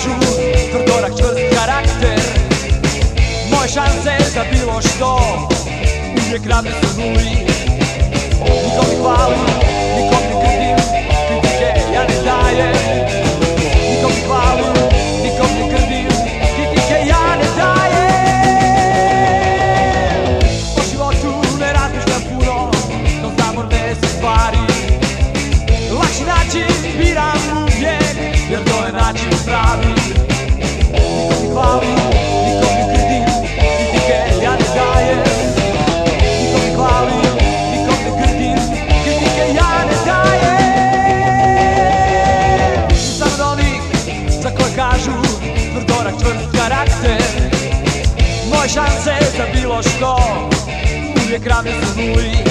kažu Tvrdorak, čvrst karakter. Moje šanse za bilo što Uvijek radne su nuli Nikom ne hvalim, nikom ne krivim Kritike ja ne dajem. Nikom mi hvalim, nikom ne krivim Kritike ja ne dajem. O životu ne razmišljam puno No zamorne se stvari. Lakši način biram način pravi. Niko mi hvali, grdim Kritike ja ne dajem Niko mi hvali, grdim Kritike ja ne dajem za koje kažu Tvrdorak, čvrst karakter. Moje šanse za bilo što Uvijek ravne su nuli. Niko mi